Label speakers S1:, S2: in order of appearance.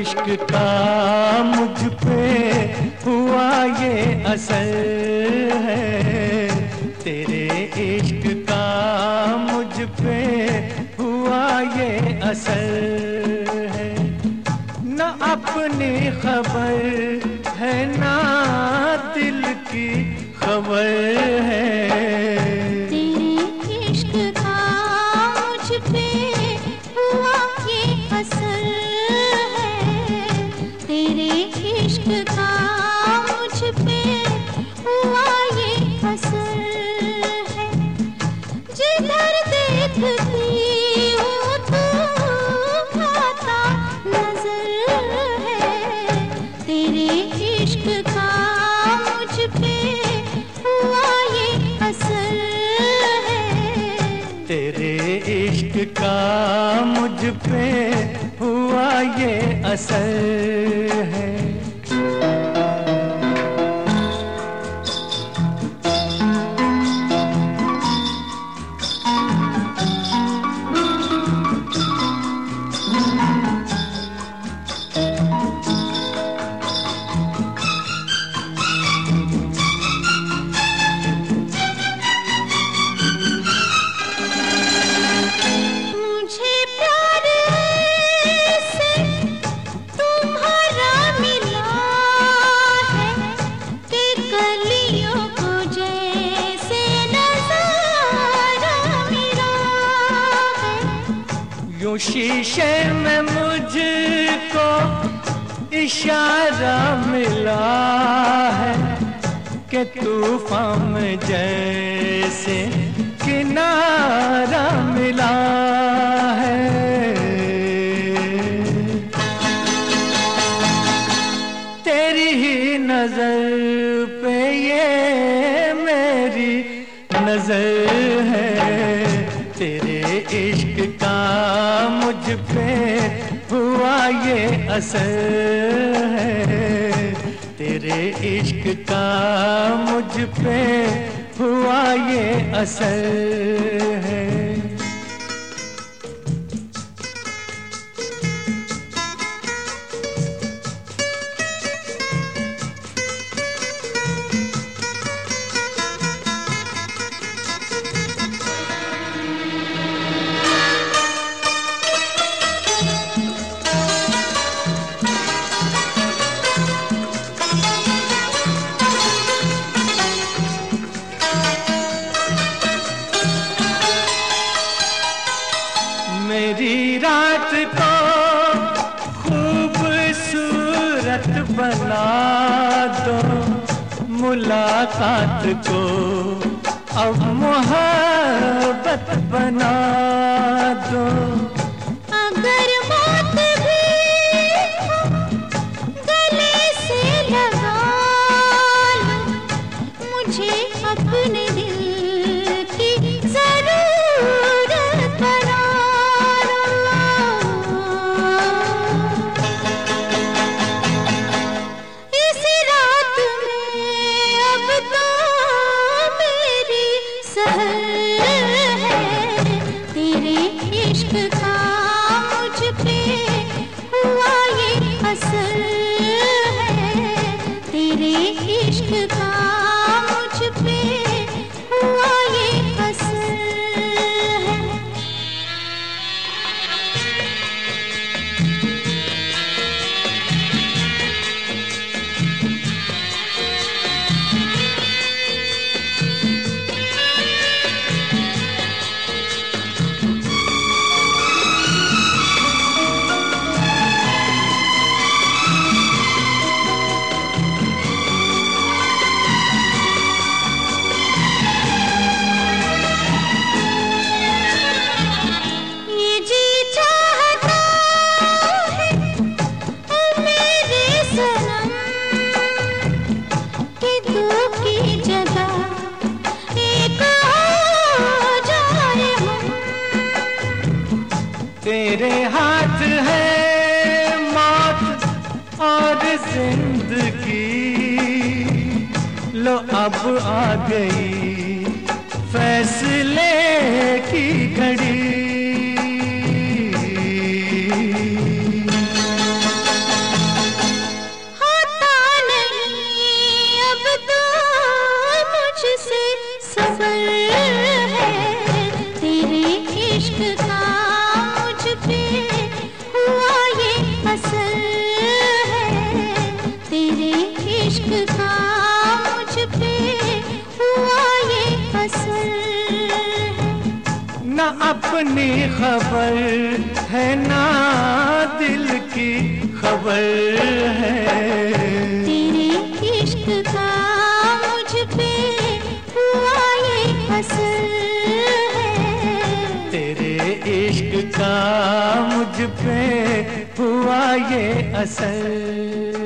S1: इश्क का मुझ पे हुआ ये असर। अपनी खबर है ना दिल की खबर इश्क का मुझ पे हुआ ये असर। शीशे में मुझको इशारा मिला है कि तूफ़ान जैसे किनारा मिला है। इश्क का मुझ पे हुआ ये असर है। तेरे इश्क का मुझ पे हुआ ये असर है। मेरी रात को खूबसूरत बना दो मुलाकात को। अब मोहब्बत बना दो।
S2: है तेरे इश्क
S1: तेरे हाथ है मौत और ज़िंदगी। लो अब आ गई फैसले की घड़ी। न अपनी खबर है ना दिल की खबर है।
S2: तेरे इश्क का मुझ पे हुआ ये असर है।
S1: तेरे इश्क का मुझ पे हुआ ये असर